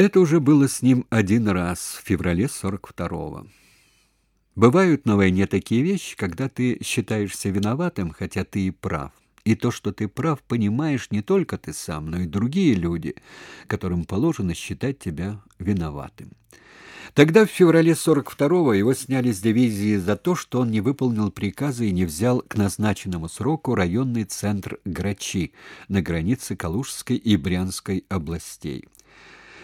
Это уже было с ним один раз, в феврале 42-го. Бывают на войне такие вещи, когда ты считаешься виноватым, хотя ты и прав. И то, что ты прав, понимаешь не только ты сам, но и другие люди, которым положено считать тебя виноватым. Тогда, в феврале 42-го, его сняли с дивизии за то, что он не выполнил приказа и не взял к назначенному сроку районный центр Грачи на границе Калужской и Брянской областей.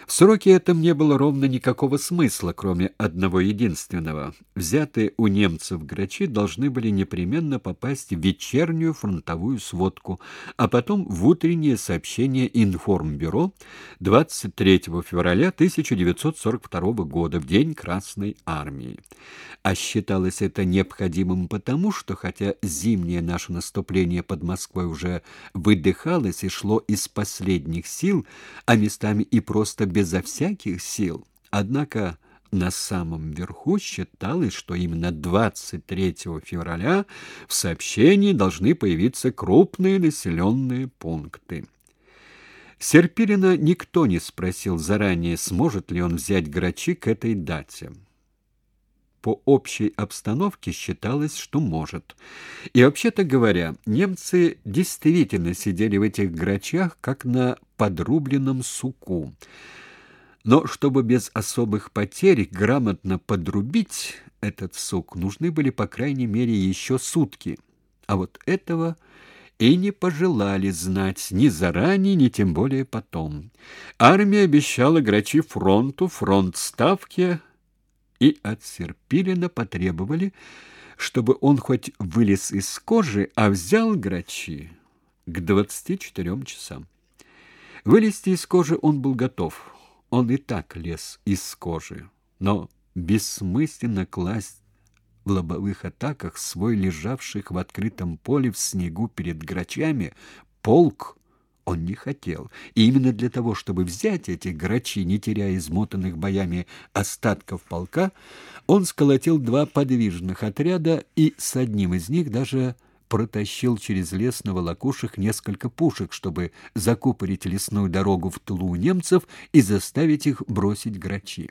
В сроке этом не было ровно никакого смысла, кроме одного единственного. Взятые у немцев грачи должны были непременно попасть в вечернюю фронтовую сводку, а потом в утреннее сообщение Информбюро 23 февраля 1942 года, в День Красной Армии. А считалось это необходимым потому, что хотя зимнее наше наступление под Москвой уже выдыхалось и шло из последних сил, а местами и просто безо всяких сил. Однако на самом верху считалось, что именно 23 февраля в сообщении должны появиться крупные населенные пункты. Серпилина никто не спросил заранее, сможет ли он взять Грачи к этой дате. По общей обстановке считалось, что может. И вообще-то говоря, немцы действительно сидели в этих Грачах, как на подрубленном суку. Но чтобы без особых потерь грамотно подрубить этот сук, нужны были по крайней мере еще сутки. А вот этого и не пожелали знать ни заранее, ни тем более потом. Армия обещала Грачи фронту, фронт ставки, и от Серпилина потребовали, чтобы он хоть вылез из кожи, а взял Грачи к двадцати четырем часам. Вылезти из кожи он был готов. Он и так лез из кожи, но бессмысленно класть в лобовых атаках свой лежавших в открытом поле в снегу перед грачами полк он не хотел. И именно для того, чтобы взять эти грачи, не теряя измотанных боями остатков полка, он сколотил два подвижных отряда и с одним из них даже протащил через лес на волокушах несколько пушек, чтобы закупорить лесную дорогу в тылу немцев и заставить их бросить грачи.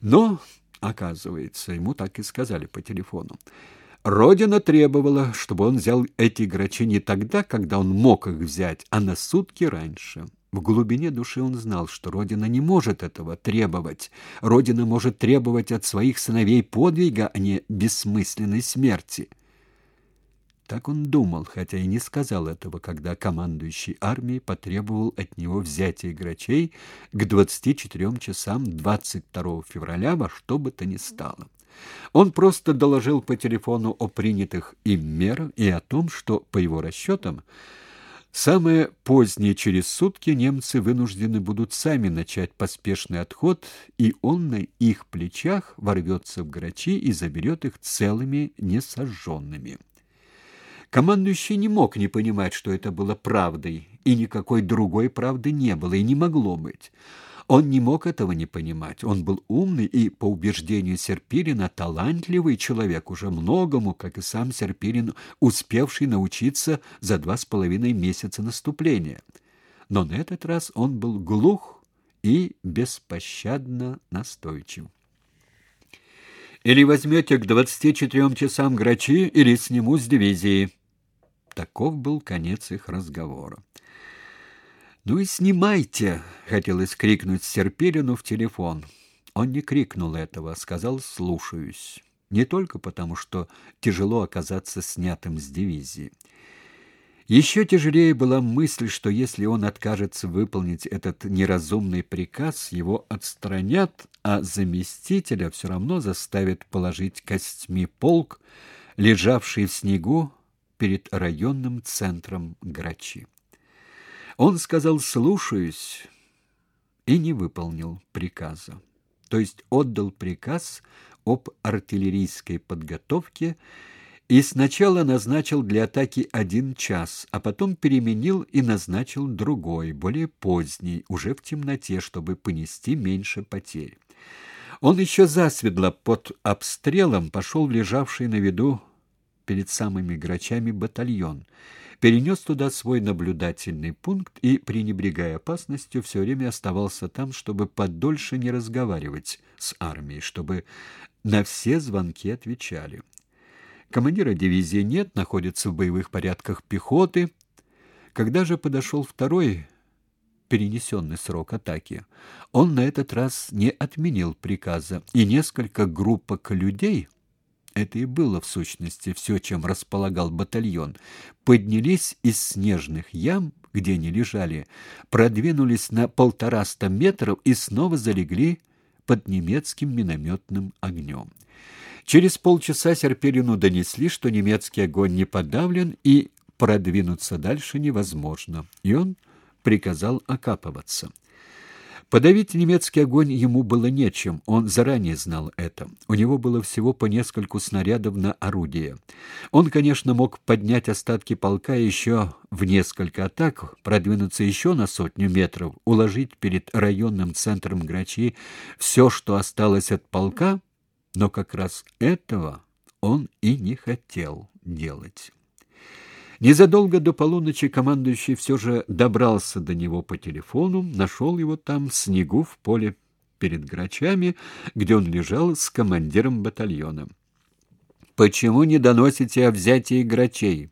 Но, оказывается, ему так и сказали по телефону. Родина требовала, чтобы он взял эти грачи не тогда, когда он мог их взять, а на сутки раньше. В глубине души он знал, что Родина не может этого требовать. Родина может требовать от своих сыновей подвига, а не бессмысленной смерти. Так он думал, хотя и не сказал этого, когда командующий армией потребовал от него взятия грачей к 24 часам 22 февраля во что бы то ни стало. Он просто доложил по телефону о принятых им мерах и о том, что, по его расчетам, Самое позднее через сутки немцы вынуждены будут сами начать поспешный отход, и он на их плечах ворвется в грачи и заберет их целыми, несожженными. Командующий не мог не понимать, что это было правдой, и никакой другой правды не было и не могло быть. Он не мог этого не понимать. Он был умный и, по убеждению Серпирина, талантливый человек, уже многому, как и сам Серпирин, успевший научиться за два с половиной месяца наступления. Но на этот раз он был глух и беспощадно настойчив. Или возьмете к двадцати четырем часам грачи, или сниму с дивизии. Таков был конец их разговора. «Ну и снимайте!» — хотелось крикнуть Серпилину в телефон. Он не крикнул этого, сказал «слушаюсь». Не только потому, что тяжело оказаться снятым с дивизии. Еще тяжелее была мысль, что если он откажется выполнить этот неразумный приказ, его отстранят, а заместителя все равно заставят положить костьми полк, лежавший в снегу перед районным центром Грачи. Он сказал «слушаюсь» и не выполнил приказа. То есть отдал приказ об артиллерийской подготовке и сначала назначил для атаки один час, а потом переменил и назначил другой, более поздний, уже в темноте, чтобы понести меньше потерь. Он еще засветло под обстрелом пошел в лежавший на виду перед самыми грачами батальон, перенес туда свой наблюдательный пункт и, пренебрегая опасностью, все время оставался там, чтобы подольше не разговаривать с армией, чтобы на все звонки отвечали. Командира дивизии нет, находится в боевых порядках пехоты. Когда же подошел второй перенесенный срок атаки, он на этот раз не отменил приказа, и несколько группок людей это и было в сущности все, чем располагал батальон. Поднялись из снежных ям, где они лежали, продвинулись на полтораста метров и снова залегли под немецким минометным огнем. Через полчаса Серпелину донесли, что немецкий огонь не подавлен и продвинуться дальше невозможно, и он приказал окапываться. Подавить немецкий огонь ему было нечем, он заранее знал это. У него было всего по нескольку снарядов на орудие. Он, конечно, мог поднять остатки полка еще в несколько атак, продвинуться еще на сотню метров, уложить перед районным центром Грачи все, что осталось от полка, но как раз этого он и не хотел делать. Незадолго до полуночи командующий все же добрался до него по телефону, нашел его там в снегу в поле перед грачами, где он лежал с командиром батальона. Почему не доносите о взятии грачей?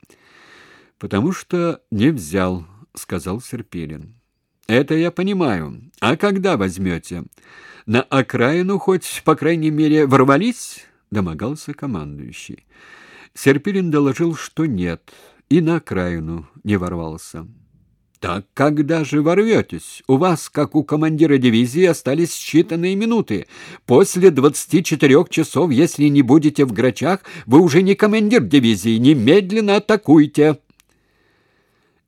Потому что не взял, сказал Серпилин. Это я понимаю. А когда возьмете? На окраину хоть, по крайней мере, ворвались? домогался командующий. Серпилин доложил, что нет и на окраину не ворвался. Так когда же ворветесь? У вас, как у командира дивизии, остались считанные минуты. После двадцати четырех часов, если не будете в Грачах, вы уже не командир дивизии. Немедленно атакуйте.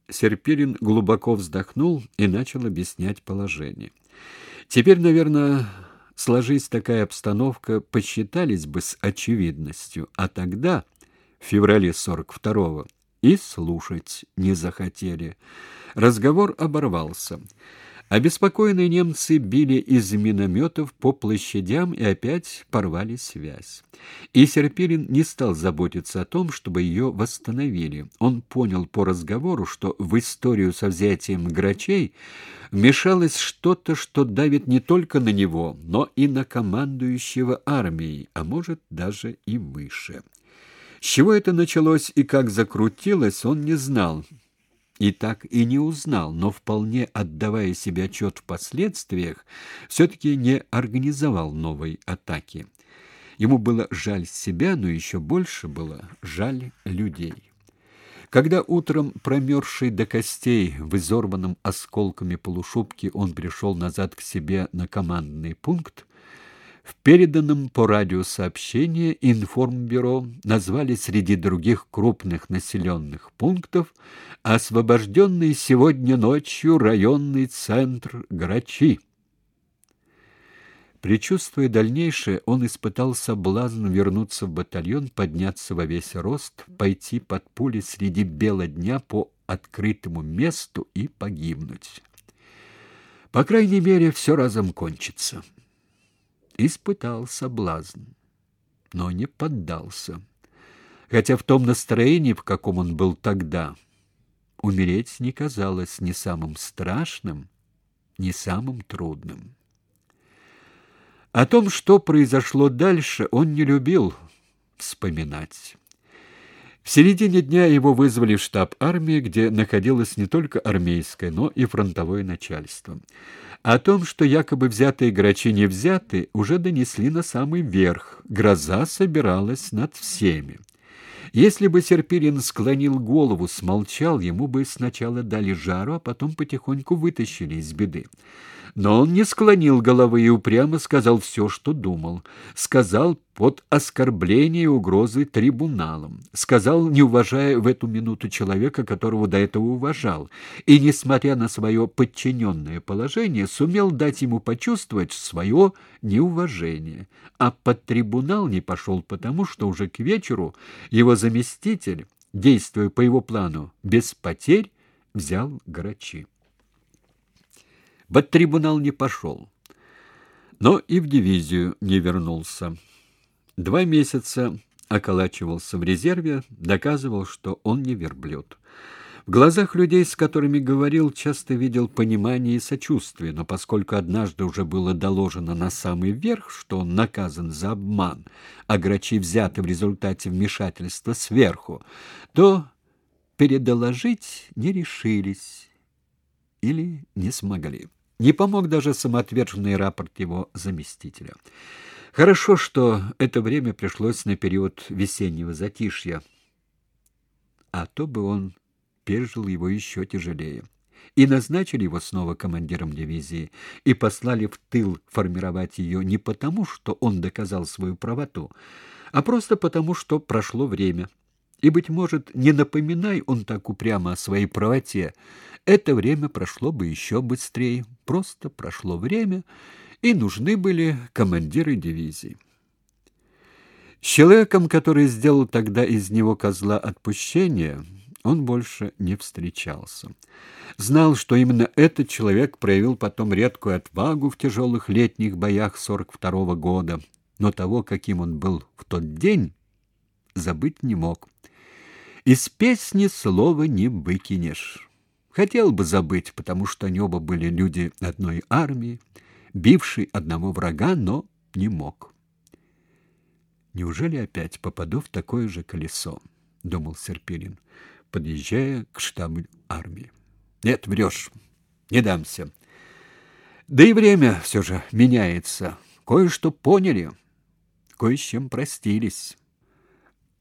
Серпирин глубоко вздохнул и начал объяснять положение. Теперь, наверное, сложись такая обстановка, посчитались бы с очевидностью, а тогда, в феврале 42-го, и слушать не захотели. Разговор оборвался. Обеспокоенные немцы били из минометов по площадям и опять порвали связь. И Серпилин не стал заботиться о том, чтобы ее восстановили. Он понял по разговору, что в историю со взятием грачей вмешалось что-то, что давит не только на него, но и на командующего армией, а может даже и выше. С чего это началось и как закрутилось, он не знал. И так и не узнал, но вполне отдавая себе отчет в последствиях, все-таки не организовал новой атаки. Ему было жаль себя, но еще больше было жаль людей. Когда утром, промерзший до костей, в изорванном осколками полушубке, он пришел назад к себе на командный пункт, в переданном по радио сообщении информбюро назвали среди других крупных населенных пунктов освобожденный сегодня ночью районный центр Грачи. Причувствуя дальнейшее, он испытал соблазн вернуться в батальон, подняться во весь рост, пойти под пули среди бела дня по открытому месту и погибнуть. По крайней мере, все разом кончится испытал соблазн, но не поддался. Хотя в том настроении, в каком он был тогда, умереть не казалось ни самым страшным, ни самым трудным. О том, что произошло дальше, он не любил вспоминать. В середине дня его вызвали в штаб армии, где находилось не только армейское, но и фронтовое начальство. О том, что якобы взятые грачи не взяты, уже донесли на самый верх. Гроза собиралась над всеми. Если бы Серпирин склонил голову, смолчал, ему бы сначала дали жару, а потом потихоньку вытащили из беды. Но он не склонил головы и упрямо сказал все, что думал. Сказал под оскорбление и угрозы трибуналом. Сказал, не уважая в эту минуту человека, которого до этого уважал. И, несмотря на свое подчиненное положение, сумел дать ему почувствовать свое неуважение. А под трибунал не пошел потому, что уже к вечеру его заместитель, действуя по его плану, без потерь, взял Грачи. Под трибунал не пошел, но и в дивизию не вернулся. Два месяца околачивался в резерве, доказывал, что он не верблюд. В глазах людей, с которыми говорил, часто видел понимание и сочувствие, но поскольку однажды уже было доложено на самый верх, что он наказан за обман, а грачи взяты в результате вмешательства сверху, то передоложить не решились или не смогли. Не помог даже самоотверженный рапорт его заместителя. Хорошо, что это время пришлось на период весеннего затишья, а то бы он пережил его еще тяжелее. И назначили его снова командиром дивизии, и послали в тыл формировать ее не потому, что он доказал свою правоту, а просто потому, что прошло время. И, быть может, не напоминай он так упрямо о своей правоте, это время прошло бы еще быстрее. Просто прошло время, и нужны были командиры дивизии. С человеком, который сделал тогда из него козла отпущения, он больше не встречался. Знал, что именно этот человек проявил потом редкую отвагу в тяжелых летних боях 42 -го года, но того, каким он был в тот день, забыть не мог. Из песни слова не выкинешь. Хотел бы забыть, потому что они оба были люди одной армии, бившие одного врага, но не мог. Неужели опять попаду в такое же колесо, думал Серпилин подъезжая к штабу армии. Нет, врешь. Не дамся. Да и время все же меняется. Кое-что поняли, кое с чем простились.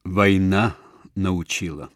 Война научила.